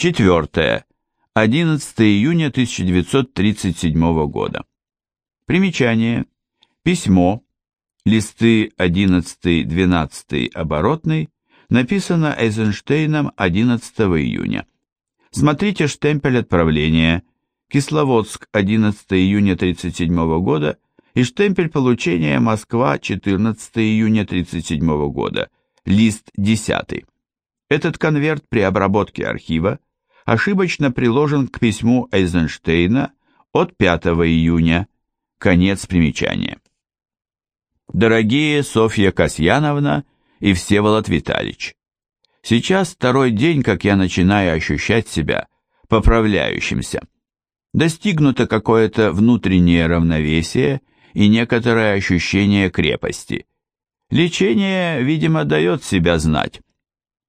Четвертое. 11 июня 1937 года. Примечание. Письмо. Листы 11-12 оборотный. Написано Эйзенштейном 11 июня. Смотрите штемпель отправления. Кисловодск, 11 июня 1937 года и штемпель получения Москва, 14 июня 1937 года, лист 10. Этот конверт при обработке архива ошибочно приложен к письму Эйзенштейна от 5 июня. Конец примечания. Дорогие Софья Касьяновна и Всеволод Витальевич, сейчас второй день, как я начинаю ощущать себя поправляющимся. Достигнуто какое-то внутреннее равновесие и некоторое ощущение крепости. Лечение, видимо, дает себя знать.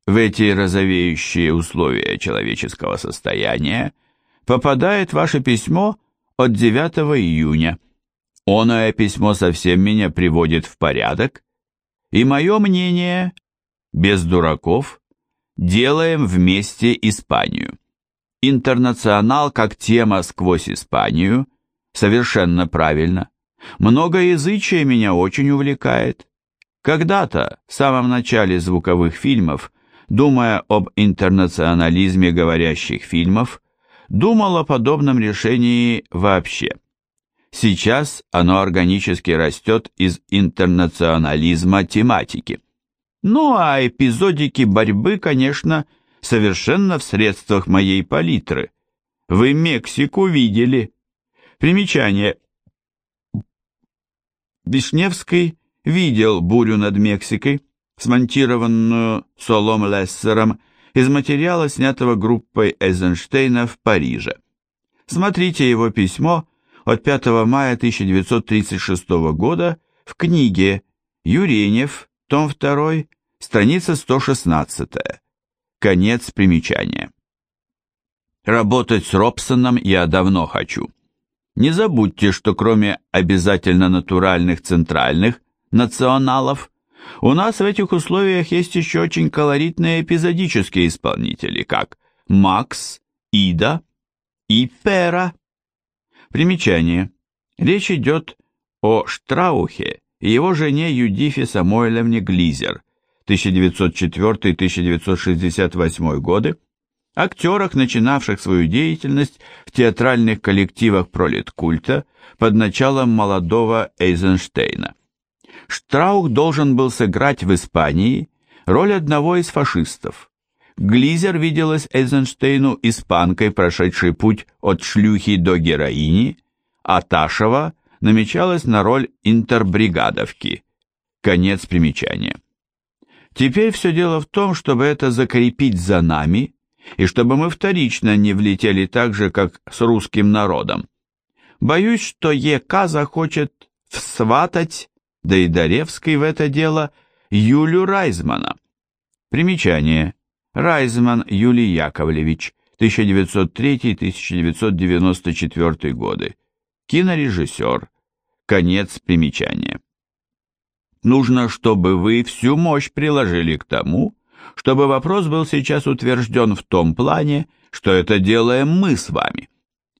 В эти розовеющие условия человеческого состояния попадает ваше письмо от 9 июня. Оное письмо совсем меня приводит в порядок, и мое мнение, без дураков, делаем вместе Испанию. Интернационал как тема сквозь Испанию, совершенно правильно. Многоязычие меня очень увлекает. Когда-то, в самом начале звуковых фильмов, думая об интернационализме говорящих фильмов, думал о подобном решении вообще. Сейчас оно органически растет из интернационализма тематики. Ну а эпизодики борьбы, конечно, совершенно в средствах моей палитры. Вы Мексику видели. Примечание. Вишневский видел бурю над Мексикой, смонтированную Солом Лессером из материала, снятого группой Эйзенштейна в Париже. Смотрите его письмо от 5 мая 1936 года в книге «Юренев», том 2, страница 116. Конец примечания. Работать с Робсоном я давно хочу. Не забудьте, что кроме обязательно натуральных центральных националов, у нас в этих условиях есть еще очень колоритные эпизодические исполнители, как Макс, Ида и Пера. Примечание. Речь идет о Штраухе и его жене Юдифе Самойлевне Глизер, 1904-1968 годы, актерах, начинавших свою деятельность в театральных коллективах пролеткульта под началом молодого Эйзенштейна. Штраух должен был сыграть в Испании роль одного из фашистов. Глизер виделась Эйзенштейну испанкой, прошедшей путь от шлюхи до героини, а Ташева намечалась на роль интербригадовки. Конец примечания. Теперь все дело в том, чтобы это закрепить за нами и чтобы мы вторично не влетели так же, как с русским народом. Боюсь, что ЕК захочет всватать, да и Даревский в это дело, Юлю Райзмана. Примечание. Райзман Юлий Яковлевич, 1903-1994 годы. Кинорежиссер. Конец примечания. Нужно, чтобы вы всю мощь приложили к тому, чтобы вопрос был сейчас утвержден в том плане, что это делаем мы с вами.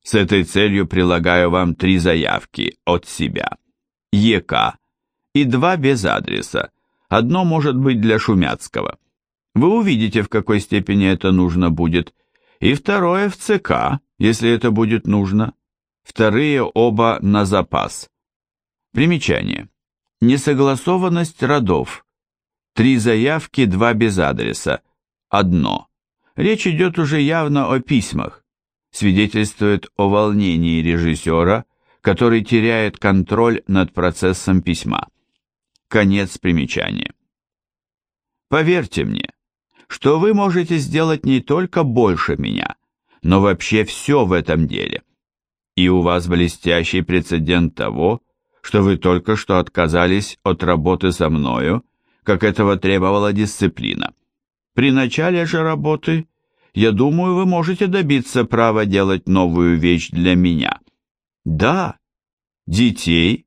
С этой целью прилагаю вам три заявки от себя. ЕК и два без адреса. Одно может быть для Шумяцкого. Вы увидите, в какой степени это нужно будет. И второе в ЦК, если это будет нужно. Вторые оба на запас. Примечание. Несогласованность родов. Три заявки, два без адреса. Одно. Речь идет уже явно о письмах. Свидетельствует о волнении режиссера, который теряет контроль над процессом письма. Конец примечания. Поверьте мне, что вы можете сделать не только больше меня, но вообще все в этом деле. И у вас блестящий прецедент того, что вы только что отказались от работы со мною, как этого требовала дисциплина. При начале же работы, я думаю, вы можете добиться права делать новую вещь для меня. Да, детей,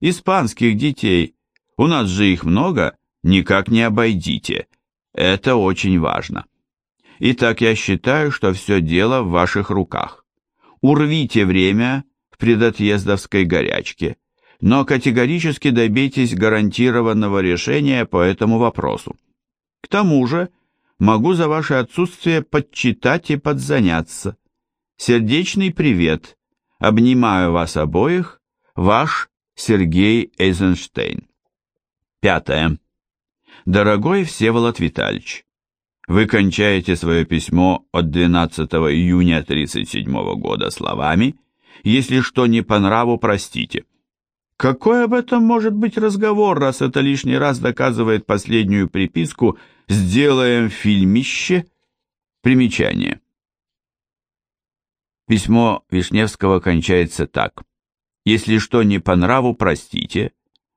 испанских детей, у нас же их много, никак не обойдите. Это очень важно. Итак, я считаю, что все дело в ваших руках. Урвите время в предотъездовской горячке, но категорически добейтесь гарантированного решения по этому вопросу. К тому же, могу за ваше отсутствие подчитать и подзаняться. Сердечный привет. Обнимаю вас обоих. Ваш Сергей Эйзенштейн. Пятое. Дорогой Всеволод Витальевич, вы кончаете свое письмо от 12 июня 1937 года словами «Если что не по нраву, простите». Какой об этом может быть разговор, раз это лишний раз доказывает последнюю приписку «Сделаем фильмище»? Примечание. Письмо Вишневского кончается так. «Если что не по нраву, простите,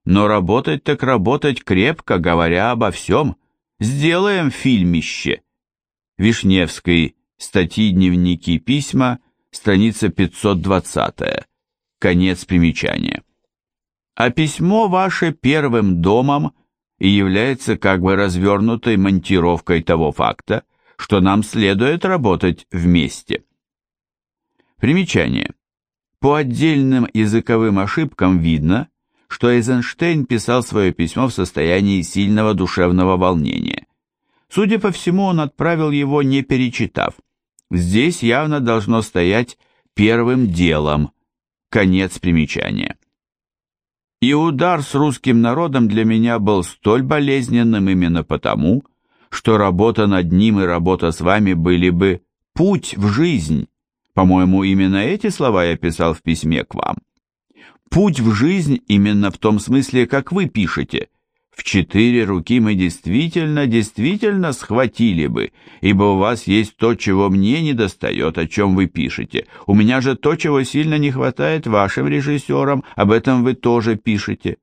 но работать так работать крепко, говоря обо всем». Сделаем фильмище. Вишневский. Статьи, дневники, письма. Страница 520. Конец примечания. А письмо ваше первым домом и является как бы развернутой монтировкой того факта, что нам следует работать вместе. Примечание. По отдельным языковым ошибкам видно, что Эйзенштейн писал свое письмо в состоянии сильного душевного волнения. Судя по всему, он отправил его не перечитав. Здесь явно должно стоять первым делом. Конец примечания. И удар с русским народом для меня был столь болезненным именно потому, что работа над ним и работа с вами были бы путь в жизнь. По-моему, именно эти слова я писал в письме к вам. Путь в жизнь именно в том смысле, как вы пишете. В четыре руки мы действительно, действительно схватили бы, ибо у вас есть то, чего мне не достает, о чем вы пишете. У меня же то, чего сильно не хватает вашим режиссерам, об этом вы тоже пишете.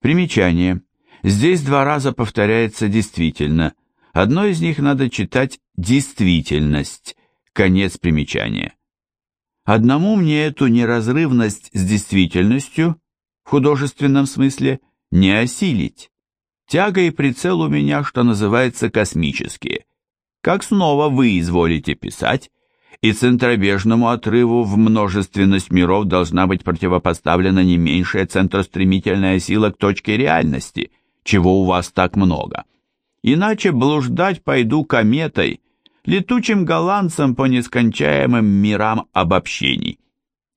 Примечание. Здесь два раза повторяется «действительно». Одно из них надо читать «действительность». Конец примечания. Одному мне эту неразрывность с действительностью, в художественном смысле, не осилить. Тяга и прицел у меня, что называется, космические. Как снова вы изволите писать, и центробежному отрыву в множественность миров должна быть противопоставлена не меньшая центростремительная сила к точке реальности, чего у вас так много. Иначе блуждать пойду кометой – летучим голландцем по нескончаемым мирам обобщений.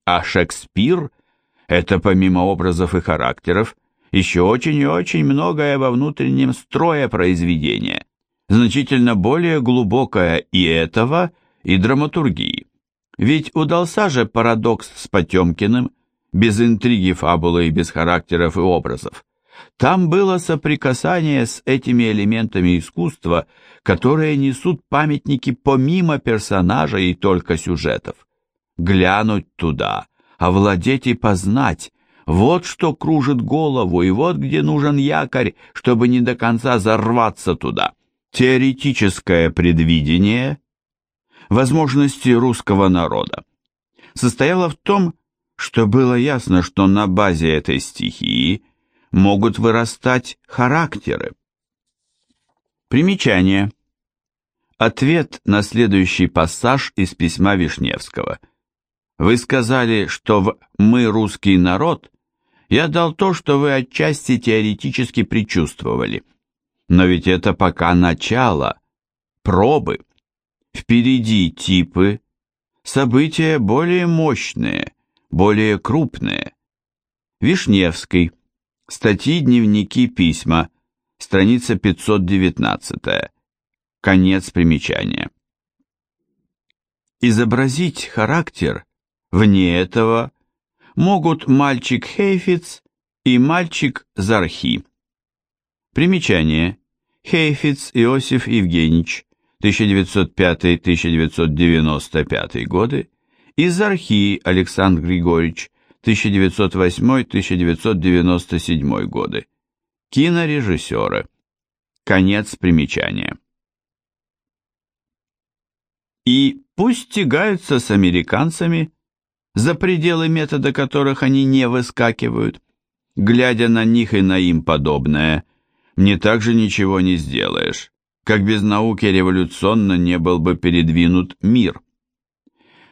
А Шекспир – это помимо образов и характеров еще очень и очень многое во внутреннем строе произведения, значительно более глубокое и этого, и драматургии. Ведь удался же парадокс с Потемкиным, без интриги, фабулы и без характеров и образов. Там было соприкасание с этими элементами искусства, которые несут памятники помимо персонажа и только сюжетов. Глянуть туда, овладеть и познать – вот что кружит голову, и вот где нужен якорь, чтобы не до конца зарваться туда. Теоретическое предвидение возможности русского народа состояло в том, что было ясно, что на базе этой стихии – могут вырастать характеры. Примечание. Ответ на следующий пассаж из письма Вишневского. Вы сказали, что в «мы русский народ» я дал то, что вы отчасти теоретически предчувствовали. Но ведь это пока начало, пробы. Впереди типы, события более мощные, более крупные. Вишневский. Статьи, дневники, письма. Страница 519. Конец примечания. Изобразить характер вне этого могут мальчик Хейфиц и мальчик Зархи. Примечание. Хейфиц Иосиф Евгеньевич, 1905-1995 годы, и Зархи Александр Григорьевич, 1908-1997 годы. Кинорежиссеры. Конец примечания. И пусть тягаются с американцами, за пределы метода которых они не выскакивают, глядя на них и на им подобное, мне также ничего не сделаешь. как без науки революционно не был бы передвинут мир.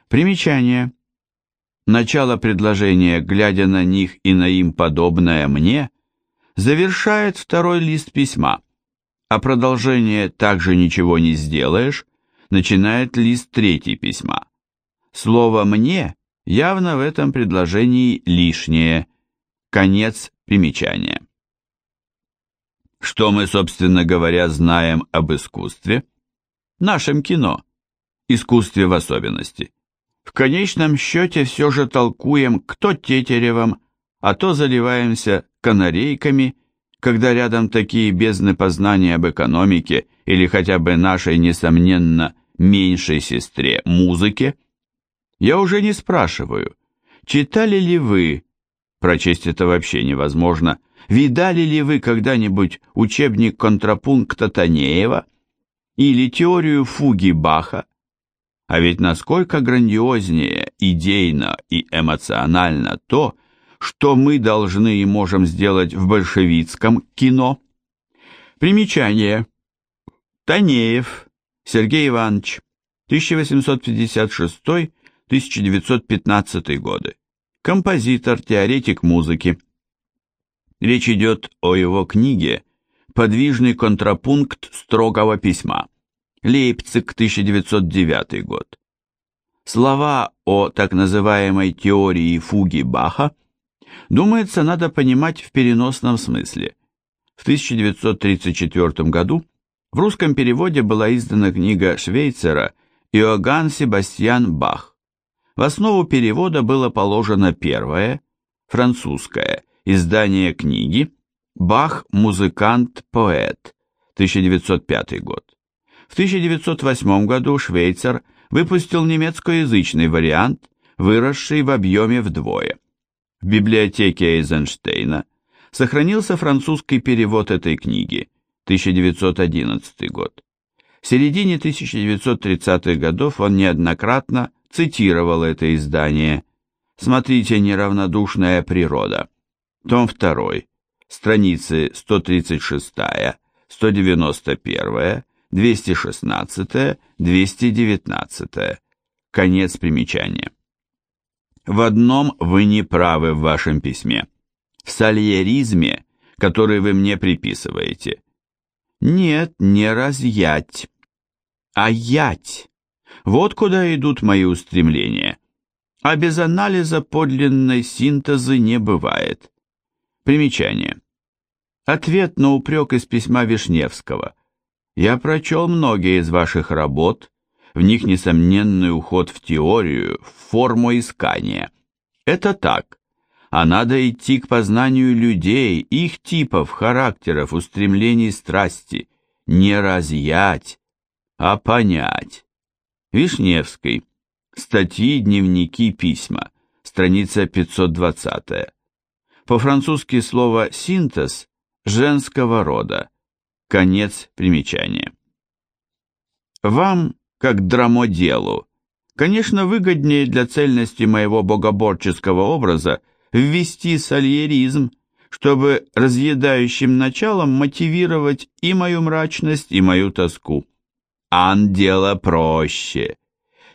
Примечание. Начало предложения, глядя на них и на им подобное мне, завершает второй лист письма, а продолжение «также ничего не сделаешь» начинает лист третий письма. Слово «мне» явно в этом предложении лишнее. Конец примечания. Что мы, собственно говоря, знаем об искусстве? Нашем кино. Искусстве в особенности. В конечном счете все же толкуем кто тетеревом, а то заливаемся канарейками, когда рядом такие бездны познания об экономике или хотя бы нашей, несомненно, меньшей сестре музыке. Я уже не спрашиваю, читали ли вы, прочесть это вообще невозможно, Видали ли вы когда-нибудь учебник контрапункта Танеева или теорию фуги Баха? А ведь насколько грандиознее идейно и эмоционально то, что мы должны и можем сделать в большевистском кино. Примечание. Танеев Сергей Иванович, 1856-1915 годы. Композитор, теоретик музыки. Речь идет о его книге «Подвижный контрапункт строгого письма». Лейпциг, 1909 год. Слова о так называемой теории фуги Баха, думается, надо понимать в переносном смысле. В 1934 году в русском переводе была издана книга Швейцера «Иоганн Себастьян Бах». В основу перевода было положено первое, французское, Издание книги «Бах. Музыкант-поэт», 1905 год. В 1908 году Швейцар выпустил немецкоязычный вариант, выросший в объеме вдвое. В библиотеке Эйзенштейна сохранился французский перевод этой книги, 1911 год. В середине 1930-х годов он неоднократно цитировал это издание. Смотрите «Неравнодушная природа» том 2, страницы 136, 191, 216, 219. Конец примечания. В одном вы не правы в вашем письме. В сальеризме, который вы мне приписываете. Нет, не разъять, а ять. Вот куда идут мои устремления. А без анализа подлинной синтезы не бывает. Примечание. Ответ на упрек из письма Вишневского. Я прочел многие из ваших работ, в них несомненный уход в теорию, в форму искания. Это так, а надо идти к познанию людей, их типов, характеров, устремлений, страсти, не разъять, а понять. Вишневский. Статьи, дневники, письма. Страница 520. По-французски слово «синтез» женского рода. Конец примечания. Вам, как драмоделу, конечно, выгоднее для цельности моего богоборческого образа ввести сальеризм, чтобы разъедающим началом мотивировать и мою мрачность, и мою тоску. Ан дело проще.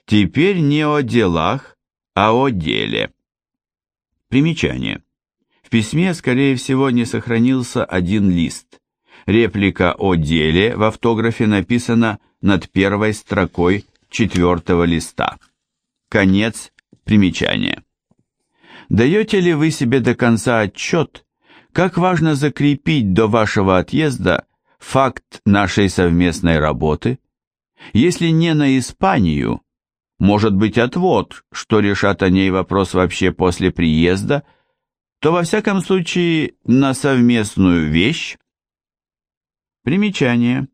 Теперь не о делах, а о деле. Примечание. В письме, скорее всего, не сохранился один лист. Реплика о деле в автографе написана над первой строкой четвертого листа. Конец примечания. Даете ли вы себе до конца отчет, как важно закрепить до вашего отъезда факт нашей совместной работы? Если не на Испанию, может быть отвод, что решат о ней вопрос вообще после приезда – то во всяком случае на совместную вещь. Примечание.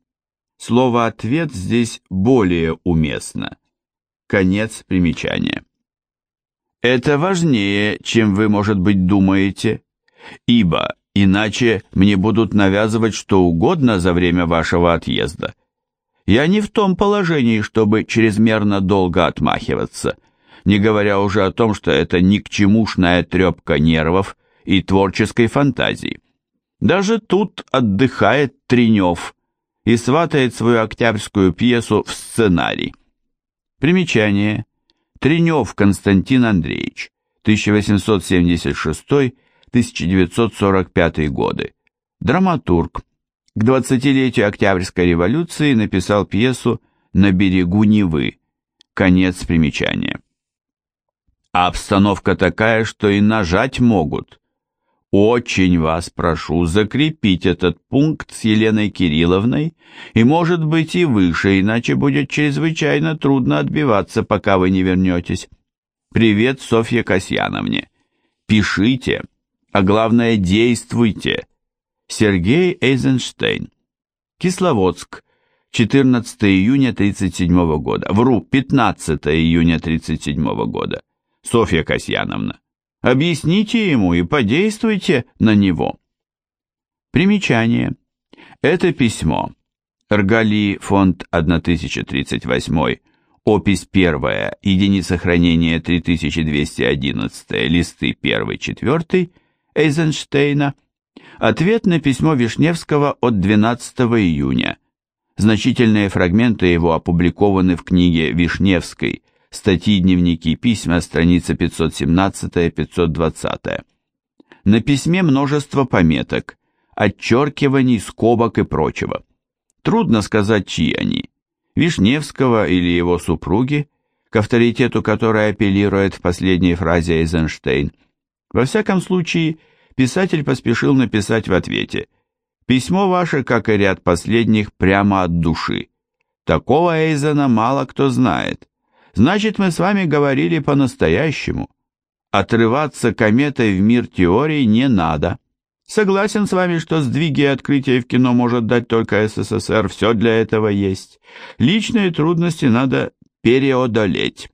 Слово «ответ» здесь более уместно. Конец примечания. Это важнее, чем вы, может быть, думаете, ибо иначе мне будут навязывать что угодно за время вашего отъезда. Я не в том положении, чтобы чрезмерно долго отмахиваться – не говоря уже о том, что это ни к чемушная трепка нервов и творческой фантазии. Даже тут отдыхает Тренев, и сватает свою октябрьскую пьесу в сценарий. Примечание. Тренев Константин Андреевич, 1876-1945 годы. Драматург. К 20-летию Октябрьской революции написал пьесу «На берегу Невы». Конец примечания. А обстановка такая, что и нажать могут. Очень вас прошу закрепить этот пункт с Еленой Кирилловной и, может быть, и выше, иначе будет чрезвычайно трудно отбиваться, пока вы не вернетесь. Привет Софье Касьяновне. Пишите, а главное действуйте. Сергей Эйзенштейн. Кисловодск. 14 июня 37 года. Вру, 15 июня 37 года. Софья Касьяновна. Объясните ему и подействуйте на него. Примечание. Это письмо. Ргали, фонд 1038, опись 1, единица хранения 3211, листы 1-4, Эйзенштейна, ответ на письмо Вишневского от 12 июня. Значительные фрагменты его опубликованы в книге Вишневской статьи, дневники, письма, страница 517-520. На письме множество пометок, отчеркиваний, скобок и прочего. Трудно сказать, чьи они. Вишневского или его супруги, к авторитету которой апеллирует в последней фразе Эйзенштейн. Во всяком случае, писатель поспешил написать в ответе «Письмо ваше, как и ряд последних, прямо от души. Такого Эйзена мало кто знает. Значит, мы с вами говорили по-настоящему. Отрываться кометой в мир теорий не надо. Согласен с вами, что сдвиги и открытия в кино может дать только СССР, все для этого есть. Личные трудности надо переодолеть.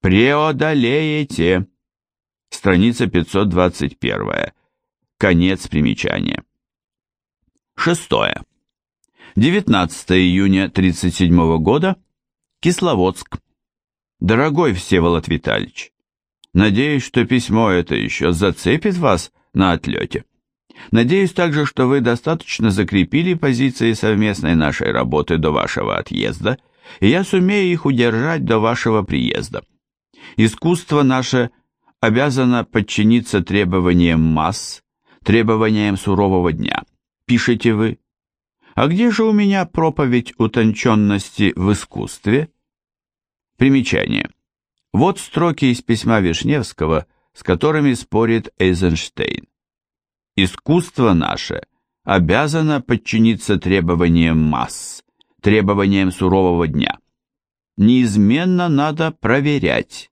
Преодолеете. Страница 521. Конец примечания. Шестое. 19 июня 1937 года. Кисловодск. Дорогой Всеволод Витальевич, надеюсь, что письмо это еще зацепит вас на отлете. Надеюсь также, что вы достаточно закрепили позиции совместной нашей работы до вашего отъезда, и я сумею их удержать до вашего приезда. Искусство наше обязано подчиниться требованиям масс, требованиям сурового дня. Пишете вы. А где же у меня проповедь утонченности в искусстве? Примечание. Вот строки из письма Вишневского, с которыми спорит Эйзенштейн. «Искусство наше обязано подчиниться требованиям масс, требованиям сурового дня. Неизменно надо проверять,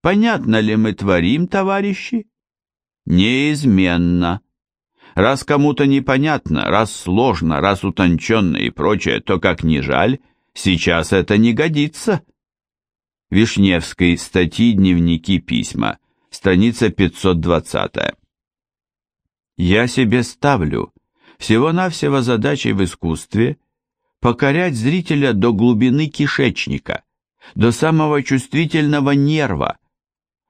понятно ли мы творим, товарищи? Неизменно. Раз кому-то непонятно, раз сложно, раз утонченно и прочее, то, как ни жаль, сейчас это не годится». Вишневской, статьи, дневники, письма, страница 520. Я себе ставлю всего-навсего задачей в искусстве покорять зрителя до глубины кишечника, до самого чувствительного нерва,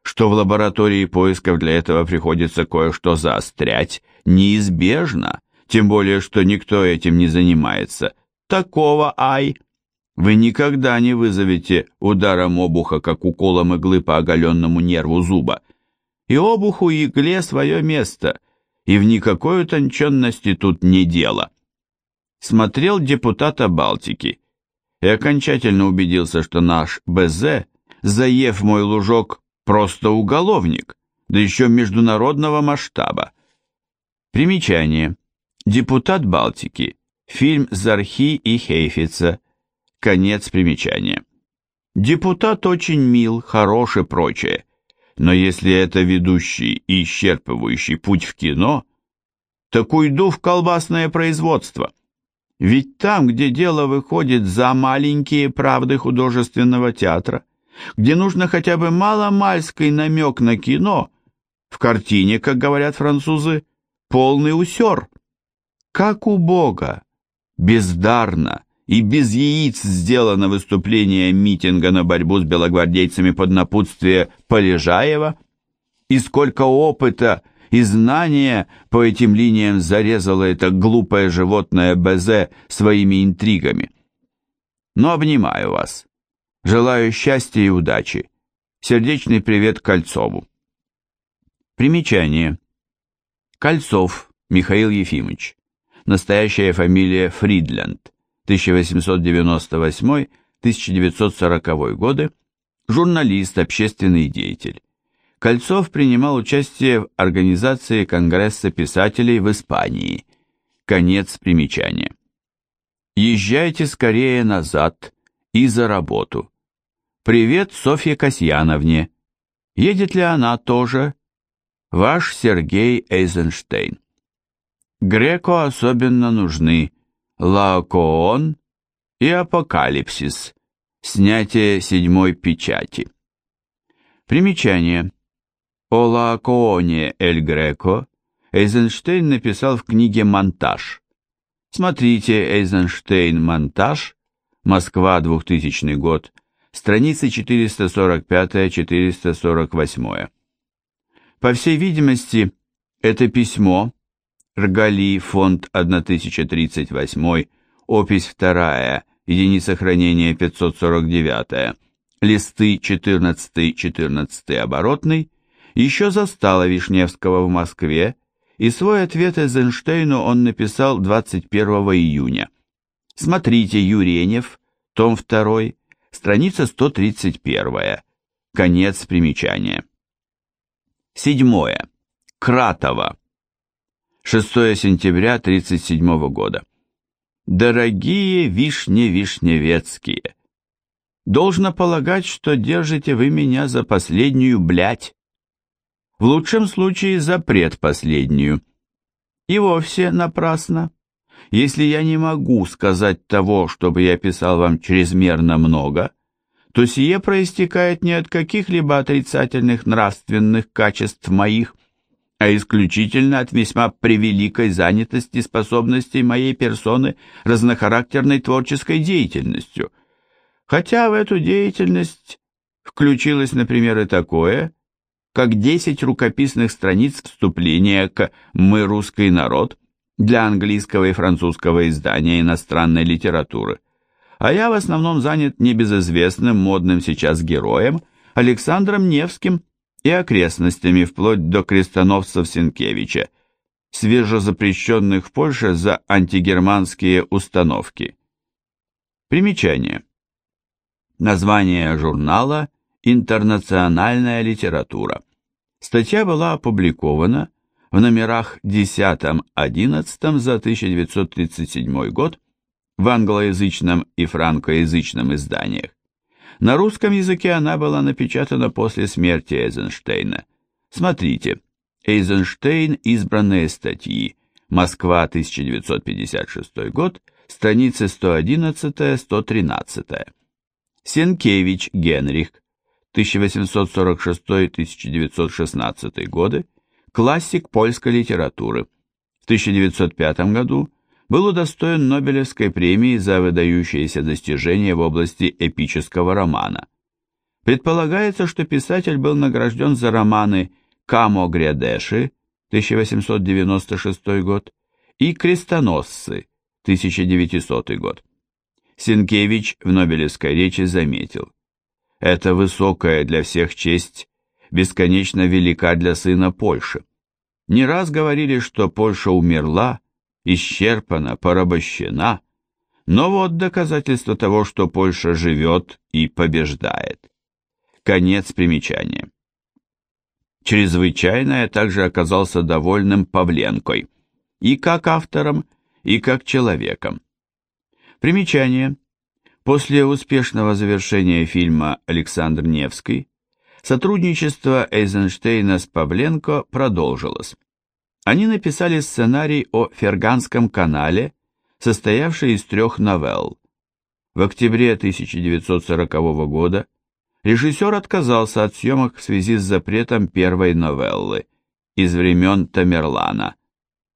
что в лаборатории поисков для этого приходится кое-что заострять, неизбежно, тем более, что никто этим не занимается. Такого ай! Вы никогда не вызовете ударом обуха, как уколом иглы по оголенному нерву зуба. И обуху и игле свое место, и в никакой утонченности тут не дело. Смотрел депутата Балтики и окончательно убедился, что наш БЗ, заев мой лужок, просто уголовник, да еще международного масштаба. Примечание. Депутат Балтики. Фильм Зархи и Хейфица Конец примечания. Депутат очень мил, хорош и прочее, но если это ведущий и исчерпывающий путь в кино, так уйду в колбасное производство. Ведь там, где дело выходит за маленькие правды художественного театра, где нужно хотя бы мало-мальский намек на кино, в картине, как говорят французы, полный усер. Как у Бога, бездарно, и без яиц сделано выступление митинга на борьбу с белогвардейцами под напутствие Полежаева, и сколько опыта и знание по этим линиям зарезало это глупое животное Безе своими интригами. Но обнимаю вас. Желаю счастья и удачи. Сердечный привет Кольцову. Примечание. Кольцов Михаил Ефимович. Настоящая фамилия Фридленд. 1898-1940 годы. Журналист, общественный деятель. Кольцов принимал участие в организации Конгресса писателей в Испании. Конец примечания. Езжайте скорее назад и за работу. Привет Софье Касьяновне. Едет ли она тоже? Ваш Сергей Эйзенштейн. Греко особенно нужны Лаокоон и Апокалипсис. Снятие седьмой печати. Примечание. О Лаокооне Эль Греко Эйзенштейн написал в книге «Монтаж». Смотрите Эйзенштейн «Монтаж», Москва, 2000 год, страницы 445-448. По всей видимости, это письмо, Ргали, фонд 1038, опись 2, единица хранения 549, листы 14-14 оборотный, еще застала Вишневского в Москве, и свой ответ Эйзенштейну он написал 21 июня. Смотрите Юренев, том 2, страница 131, конец примечания. Седьмое. Кратово. 6 сентября 1937 года. Дорогие вишни вишневецкие, должно полагать, что держите вы меня за последнюю блядь в лучшем случае за предпоследнюю. И вовсе напрасно. Если я не могу сказать того, чтобы я писал вам чрезмерно много, то сие проистекает не от каких-либо отрицательных нравственных качеств моих, а исключительно от весьма превеликой занятости способностей моей персоны разнохарактерной творческой деятельностью. Хотя в эту деятельность включилось, например, и такое, как 10 рукописных страниц вступления к «Мы русский народ» для английского и французского издания иностранной литературы. А я в основном занят небезызвестным модным сейчас героем Александром Невским и окрестностями вплоть до крестоносцев Сенкевича, свежезапрещенных в Польше за антигерманские установки. Примечание. Название журнала «Интернациональная литература». Статья была опубликована в номерах 10-11 за 1937 год в англоязычном и франкоязычном изданиях. На русском языке она была напечатана после смерти Эйзенштейна. Смотрите, Эйзенштейн «Избранные статьи», Москва, 1956 год, страницы 111-113. Сенкевич Генрих, 1846-1916 годы, классик польской литературы. В 1905 году был удостоен Нобелевской премии за выдающиеся достижения в области эпического романа. Предполагается, что писатель был награжден за романы «Камо Грядеши» 1896 год и «Крестоносцы» 1900 год. Сенкевич в Нобелевской речи заметил, эта высокая для всех честь бесконечно велика для сына Польши. Не раз говорили, что Польша умерла, исчерпана, порабощена, но вот доказательство того, что Польша живет и побеждает. Конец примечания. Чрезвычайно я также оказался довольным Павленкой, и как автором, и как человеком. Примечание. После успешного завершения фильма «Александр Невский» сотрудничество Эйзенштейна с Павленко продолжилось. Они написали сценарий о Ферганском канале, состоявший из трех новелл. В октябре 1940 года режиссер отказался от съемок в связи с запретом первой новеллы «Из времен Тамерлана».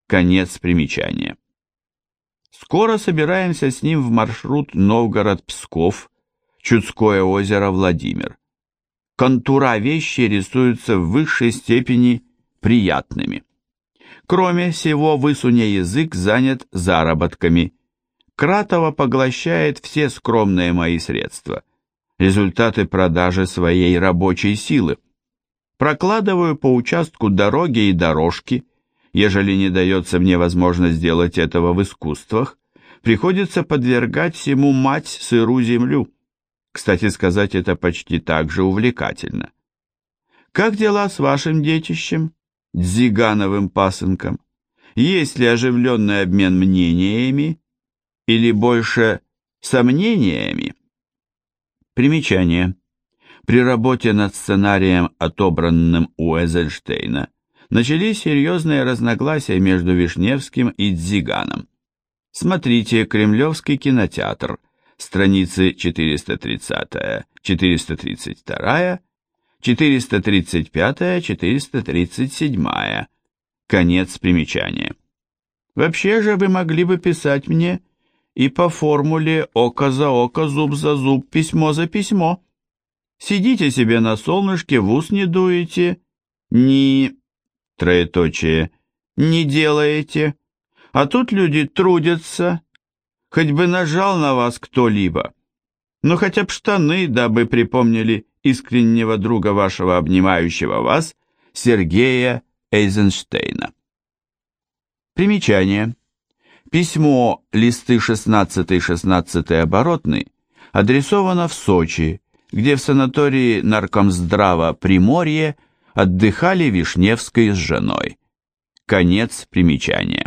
Конец примечания. Скоро собираемся с ним в маршрут Новгород-Псков, Чудское озеро Владимир. Контура вещи рисуются в высшей степени приятными. Кроме всего, высуня язык занят заработками. Кратова поглощает все скромные мои средства, результаты продажи своей рабочей силы. Прокладываю по участку дороги и дорожки, ежели не дается мне возможность сделать этого в искусствах, приходится подвергать всему мать сыру землю. Кстати сказать, это почти так же увлекательно. Как дела с вашим детищем, Дзигановым пасынком? Есть ли оживленный обмен мнениями или больше сомнениями? Примечание. При работе над сценарием, отобранным у Эзельштейна, начались серьезные разногласия между Вишневским и Дзиганом. Смотрите «Кремлевский кинотеатр», страницы 430, 432, 435, 437. Конец примечания. Вообще же вы могли бы писать мне и по формуле око за око, зуб за зуб, письмо за письмо. Сидите себе на солнышке, в ус не дуете, ни... троеточие, не делаете, а тут люди трудятся, хоть бы нажал на вас кто-либо. Ну хотя б штаны, дабы припомнили искреннего друга вашего обнимающего вас, Сергея Эйзенштейна. Примечание. Письмо листы 16-16 оборотный адресовано в Сочи, где в санатории Наркомздрава Приморье отдыхали Вишневской с женой. Конец примечания.